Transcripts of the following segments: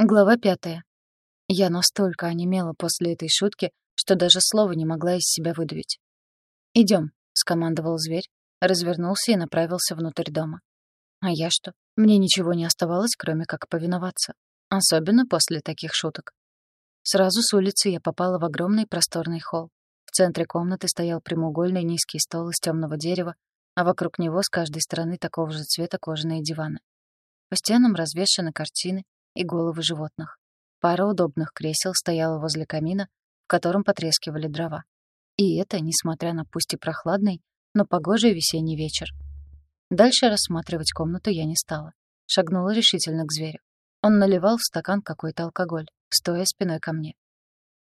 Глава пятая. Я настолько онемела после этой шутки, что даже слова не могла из себя выдавить. «Идем», — скомандовал зверь, развернулся и направился внутрь дома. А я что? Мне ничего не оставалось, кроме как повиноваться. Особенно после таких шуток. Сразу с улицы я попала в огромный просторный холл. В центре комнаты стоял прямоугольный низкий стол из темного дерева, а вокруг него с каждой стороны такого же цвета кожаные диваны. По стенам развешаны картины, и головы животных. Пара удобных кресел стояла возле камина, в котором потрескивали дрова. И это, несмотря на пусть и прохладный, но погожий весенний вечер. Дальше рассматривать комнату я не стала. Шагнула решительно к зверю. Он наливал в стакан какой-то алкоголь, стоя спиной ко мне.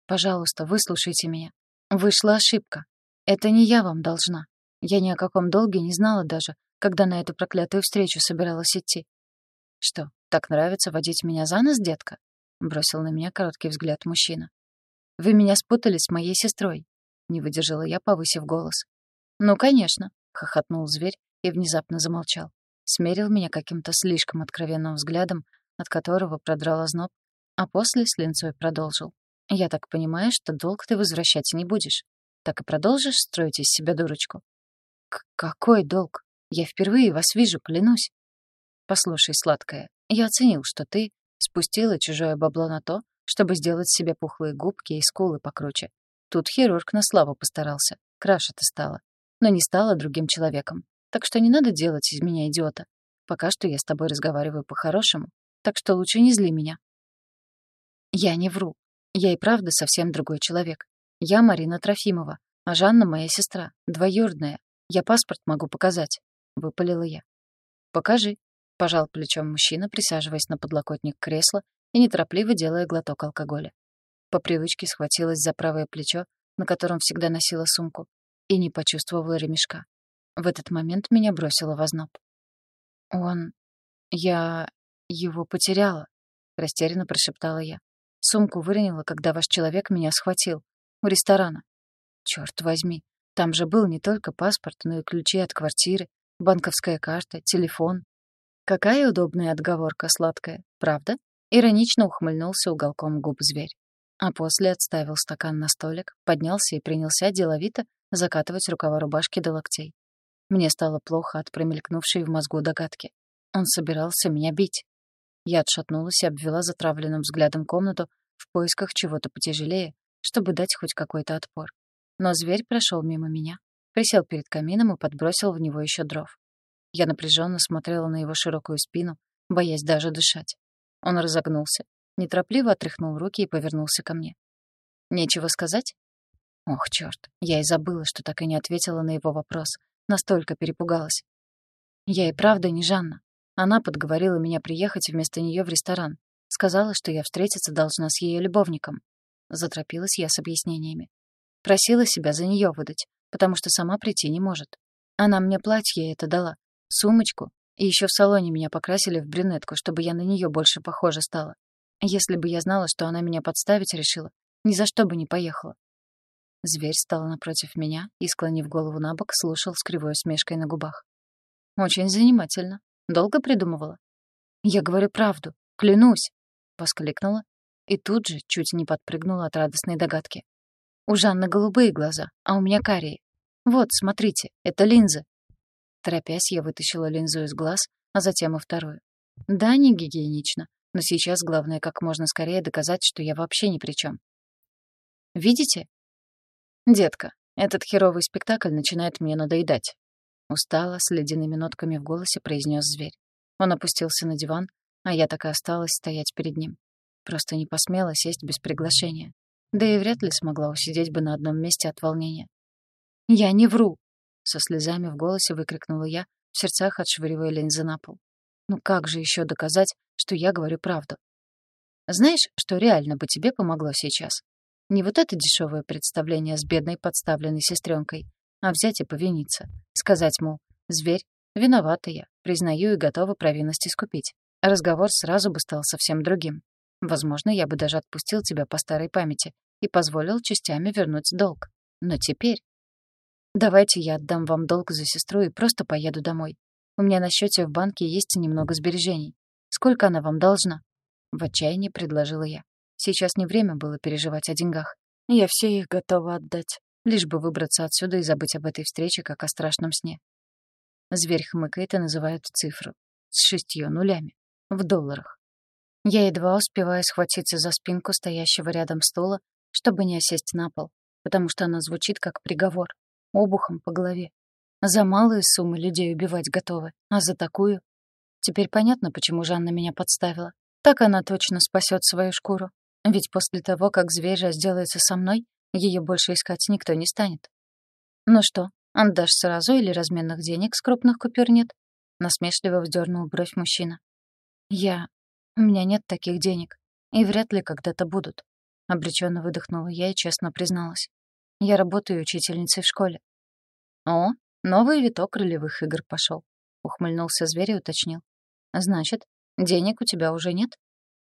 «Пожалуйста, выслушайте меня. Вышла ошибка. Это не я вам должна. Я ни о каком долге не знала даже, когда на эту проклятую встречу собиралась идти. Что, так нравится водить меня за нос, детка?» — бросил на меня короткий взгляд мужчина. «Вы меня спутали с моей сестрой», — не выдержала я, повысив голос. «Ну, конечно», — хохотнул зверь и внезапно замолчал. Смерил меня каким-то слишком откровенным взглядом, от которого продрал озноб, а после с линцой продолжил. «Я так понимаю, что долг ты возвращать не будешь. Так и продолжишь строить из себя дурочку?» «Какой долг? Я впервые вас вижу, клянусь». «Послушай, сладкая, я оценил, что ты спустила чужое бабло на то, чтобы сделать себе пухлые губки и скулы покруче. Тут хирург на славу постарался. Краше ты стала. Но не стала другим человеком. Так что не надо делать из меня идиота. Пока что я с тобой разговариваю по-хорошему. Так что лучше не зли меня. Я не вру. Я и правда совсем другой человек. Я Марина Трофимова, а Жанна моя сестра, двоюродная. Я паспорт могу показать. Выпалила я. Покажи, Пожал плечом мужчина, присаживаясь на подлокотник кресла и неторопливо делая глоток алкоголя. По привычке схватилась за правое плечо, на котором всегда носила сумку, и не почувствовала ремешка. В этот момент меня бросило в озноб. «Он... я... его потеряла», — растерянно прошептала я. «Сумку выронила, когда ваш человек меня схватил. У ресторана. Черт возьми, там же был не только паспорт, но и ключи от квартиры, банковская карта, телефон. Какая удобная отговорка, сладкая, правда? Иронично ухмыльнулся уголком губ зверь. А после отставил стакан на столик, поднялся и принялся деловито закатывать рукава рубашки до локтей. Мне стало плохо от промелькнувшей в мозгу догадки. Он собирался меня бить. Я отшатнулась и обвела затравленным взглядом комнату в поисках чего-то потяжелее, чтобы дать хоть какой-то отпор. Но зверь прошел мимо меня, присел перед камином и подбросил в него еще дров. Я напряженно смотрела на его широкую спину, боясь даже дышать. Он разогнулся, неторопливо отряхнул руки и повернулся ко мне. «Нечего сказать?» Ох, чёрт, я и забыла, что так и не ответила на его вопрос. Настолько перепугалась. Я и правда не Жанна. Она подговорила меня приехать вместо неё в ресторан. Сказала, что я встретиться должна с её любовником. Заторопилась я с объяснениями. Просила себя за неё выдать, потому что сама прийти не может. Она мне платье это дала, сумочку, и еще в салоне меня покрасили в брюнетку, чтобы я на нее больше похожа стала. Если бы я знала, что она меня подставить решила, ни за что бы не поехала. Зверь стал напротив меня и, склонив голову на бок, слушал с кривой усмешкой на губах. «Очень занимательно. Долго придумывала?» «Я говорю правду. Клянусь!» — воскликнула и тут же чуть не подпрыгнула от радостной догадки. «У Жанны голубые глаза, а у меня карие. Вот, смотрите, это линзы. Торопясь, я вытащила линзу из глаз, а затем и вторую. Да, не гигиенично, но сейчас главное как можно скорее доказать, что я вообще ни при чем. Видите? Детка, этот херовый спектакль начинает мне надоедать. Устало, с ледяными нотками в голосе произнес зверь. Он опустился на диван, а я так и осталась стоять перед ним. Просто не посмела сесть без приглашения. Да и вряд ли смогла усидеть бы на одном месте от волнения. «Я не вру!» Со слезами в голосе выкрикнула я, в сердцах отшвыривая линзы на пол. Ну как же еще доказать, что я говорю правду? Знаешь, что реально бы тебе помогло сейчас? Не вот это дешевое представление с бедной подставленной сестренкой, а взять и повиниться. Сказать, мол, зверь, виновата я, признаю и готова провинность искупить. Разговор сразу бы стал совсем другим. Возможно, я бы даже отпустил тебя по старой памяти и позволил частями вернуть долг. Но теперь Давайте я отдам вам долг за сестру и просто поеду домой. У меня на счете в банке есть немного сбережений. Сколько она вам должна? В отчаянии предложила я. Сейчас не время было переживать о деньгах. Я все их готова отдать, лишь бы выбраться отсюда и забыть об этой встрече, как о страшном сне. Зверь хмыкает и называет цифру. С шестью нулями. В долларах. Я едва успеваю схватиться за спинку стоящего рядом стула, чтобы не осесть на пол, потому что она звучит как приговор. Обухом по голове. За малые суммы людей убивать готовы, а за такую... Теперь понятно, почему Жанна меня подставила. Так она точно спасет свою шкуру. Ведь после того, как зверь разделается со мной, ее больше искать никто не станет. Ну что, отдашь сразу или разменных денег с крупных купюр нет? Насмешливо вздернул бровь мужчина. Я... У меня нет таких денег. И вряд ли когда-то будут. Обреченно выдохнула я и честно призналась. Я работаю учительницей в школе. О, новый виток ролевых игр пошел. Ухмыльнулся зверь и уточнил. Значит, денег у тебя уже нет?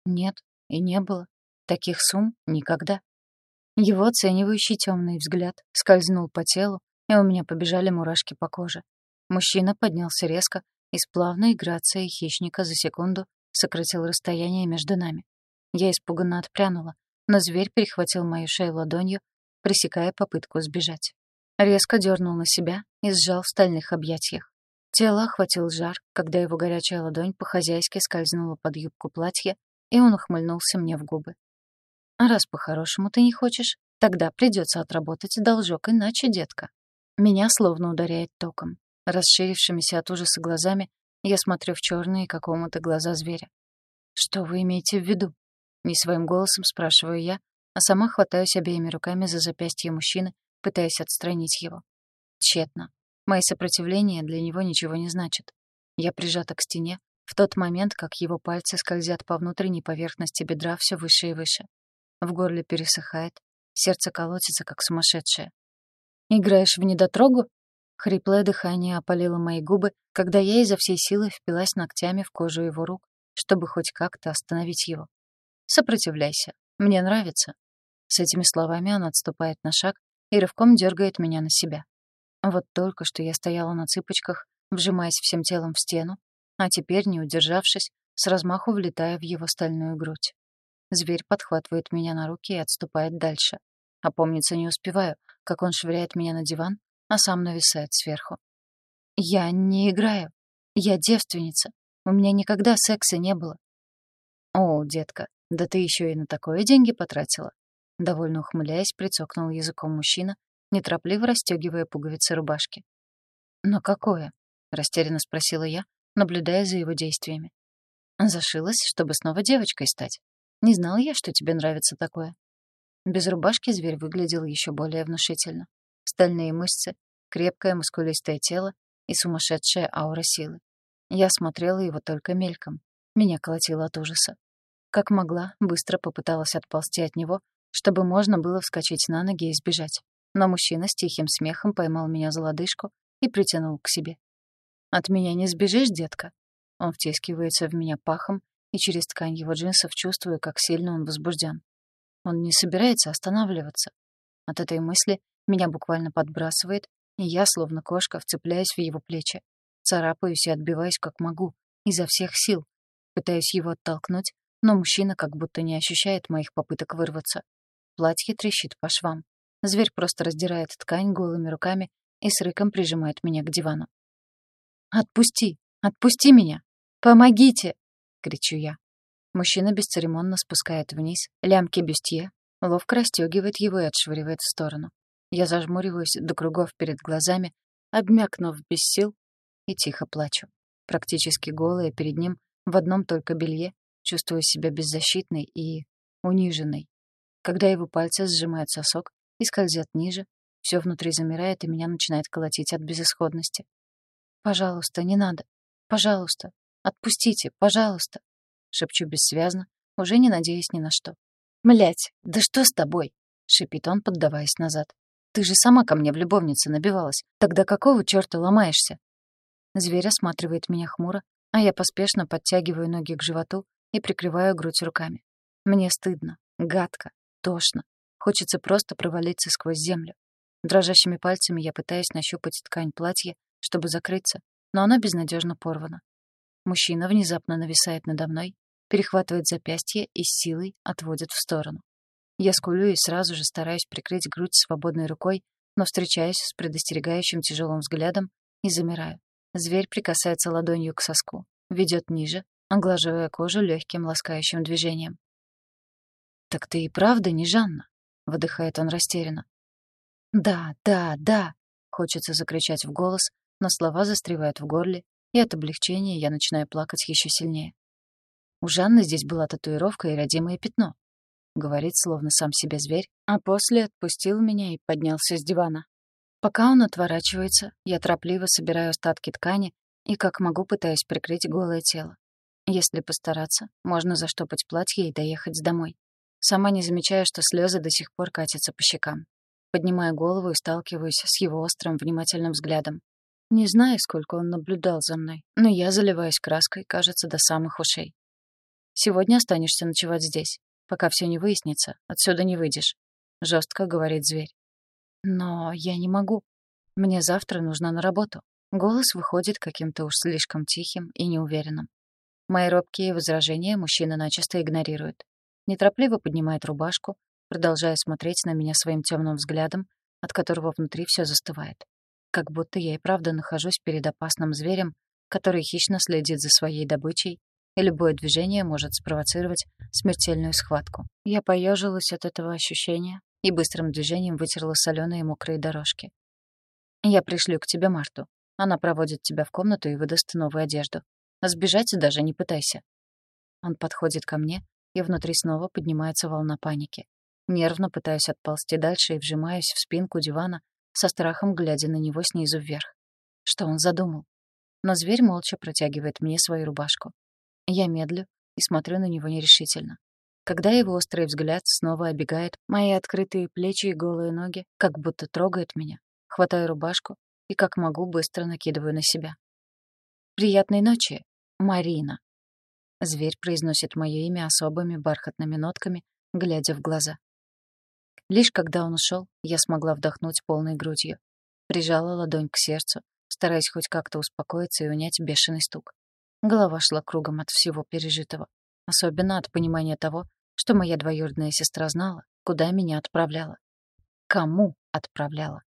Нет, и не было. Таких сумм никогда. Его оценивающий темный взгляд скользнул по телу, и у меня побежали мурашки по коже. Мужчина поднялся резко и с плавной грацией хищника за секунду сократил расстояние между нами. Я испуганно отпрянула, но зверь перехватил мою шею ладонью, пресекая попытку сбежать. Резко дернул на себя и сжал в стальных объятиях. Тело охватил жар, когда его горячая ладонь по-хозяйски скользнула под юбку платья, и он ухмыльнулся мне в губы. «А раз по-хорошему ты не хочешь, тогда придется отработать должок, иначе, детка». Меня словно ударяет током. Расширившимися от ужаса глазами я смотрю в черные какому-то глаза зверя. «Что вы имеете в виду?» Не своим голосом спрашиваю я, а сама хватаюсь обеими руками за запястье мужчины, пытаясь отстранить его. Тщетно. Мои сопротивления для него ничего не значат. Я прижата к стене в тот момент, как его пальцы скользят по внутренней поверхности бедра все выше и выше. В горле пересыхает, сердце колотится, как сумасшедшее. «Играешь в недотрогу?» Хриплое дыхание опалило мои губы, когда я изо всей силы впилась ногтями в кожу его рук, чтобы хоть как-то остановить его. «Сопротивляйся. Мне нравится». С этими словами он отступает на шаг и рывком дергает меня на себя. Вот только что я стояла на цыпочках, вжимаясь всем телом в стену, а теперь, не удержавшись, с размаху влетая в его стальную грудь. Зверь подхватывает меня на руки и отступает дальше. Опомниться не успеваю, как он швыряет меня на диван, а сам нависает сверху. «Я не играю. Я девственница. У меня никогда секса не было». «О, детка, да ты еще и на такое деньги потратила». Довольно ухмыляясь, прицокнул языком мужчина, неторопливо расстегивая пуговицы рубашки. «Но какое?» — растерянно спросила я, наблюдая за его действиями. «Зашилась, чтобы снова девочкой стать. Не знала я, что тебе нравится такое». Без рубашки зверь выглядел еще более внушительно. Стальные мышцы, крепкое мускулистое тело и сумасшедшая аура силы. Я смотрела его только мельком. Меня колотило от ужаса. Как могла, быстро попыталась отползти от него, чтобы можно было вскочить на ноги и сбежать но мужчина с тихим смехом поймал меня за лодыжку и притянул к себе. «От меня не сбежишь, детка?» Он втискивается в меня пахом, и через ткань его джинсов чувствую, как сильно он возбужден. Он не собирается останавливаться. От этой мысли меня буквально подбрасывает, и я, словно кошка, вцепляюсь в его плечи. Царапаюсь и отбиваюсь как могу, изо всех сил. Пытаюсь его оттолкнуть, но мужчина как будто не ощущает моих попыток вырваться. Платье трещит по швам. Зверь просто раздирает ткань голыми руками и с рыком прижимает меня к дивану. «Отпусти! Отпусти меня! Помогите!» — кричу я. Мужчина бесцеремонно спускает вниз лямки бюстье, ловко расстегивает его и отшвыривает в сторону. Я зажмуриваюсь до кругов перед глазами, обмякнув без сил, и тихо плачу. Практически голая перед ним в одном только белье, чувствую себя беззащитной и униженной. Когда его пальцы сжимают сосок, и скользят ниже. Все внутри замирает, и меня начинает колотить от безысходности. «Пожалуйста, не надо. Пожалуйста. Отпустите, пожалуйста!» Шепчу бессвязно, уже не надеясь ни на что. «Млядь, да что с тобой?» — шипит он, поддаваясь назад. «Ты же сама ко мне в любовнице набивалась. Тогда какого чёрта ломаешься?» Зверь осматривает меня хмуро, а я поспешно подтягиваю ноги к животу и прикрываю грудь руками. Мне стыдно, гадко, тошно. Хочется просто провалиться сквозь землю. Дрожащими пальцами я пытаюсь нащупать ткань платья, чтобы закрыться, но она безнадежно порвана. Мужчина внезапно нависает надо мной, перехватывает запястье и силой отводит в сторону. Я скулю и сразу же стараюсь прикрыть грудь свободной рукой, но встречаюсь с предостерегающим тяжелым взглядом и замираю. Зверь прикасается ладонью к соску, ведет ниже, оглаживая кожу легким ласкающим движением. «Так ты и правда не Жанна?» — выдыхает он растерянно. «Да, да, да!» — хочется закричать в голос, но слова застревают в горле, и от облегчения я начинаю плакать еще сильнее. У Жанны здесь была татуировка и родимое пятно. Говорит, словно сам себе зверь, а после отпустил меня и поднялся с дивана. Пока он отворачивается, я торопливо собираю остатки ткани и как могу пытаюсь прикрыть голое тело. Если постараться, можно заштопать платье и доехать домой. Сама не замечая, что слезы до сих пор катятся по щекам. Поднимая голову и сталкиваюсь с его острым, внимательным взглядом. Не знаю, сколько он наблюдал за мной, но я заливаюсь краской, кажется, до самых ушей. Сегодня останешься ночевать здесь. Пока все не выяснится, отсюда не выйдешь. Жестко говорит зверь. Но я не могу. Мне завтра нужно на работу. Голос выходит каким-то уж слишком тихим и неуверенным. Мои робкие возражения мужчина начисто игнорирует. Неторопливо поднимает рубашку, продолжая смотреть на меня своим темным взглядом, от которого внутри все застывает. Как будто я и правда нахожусь перед опасным зверем, который хищно следит за своей добычей и любое движение может спровоцировать смертельную схватку. Я поежилась от этого ощущения и быстрым движением вытерла соленые мокрые дорожки. «Я пришлю к тебе Марту. Она проводит тебя в комнату и выдаст новую одежду. Сбежать даже не пытайся». Он подходит ко мне, и внутри снова поднимается волна паники. Нервно пытаюсь отползти дальше и вжимаюсь в спинку дивана, со страхом глядя на него снизу вверх. Что он задумал? Но зверь молча протягивает мне свою рубашку. Я медлю и смотрю на него нерешительно. Когда его острый взгляд снова обегает мои открытые плечи и голые ноги, как будто трогает меня, хватаю рубашку и как могу быстро накидываю на себя. «Приятной ночи, Марина!» Зверь произносит мое имя особыми бархатными нотками, глядя в глаза. Лишь когда он ушел, я смогла вдохнуть полной грудью. Прижала ладонь к сердцу, стараясь хоть как-то успокоиться и унять бешеный стук. Голова шла кругом от всего пережитого. Особенно от понимания того, что моя двоюродная сестра знала, куда меня отправляла. Кому отправляла.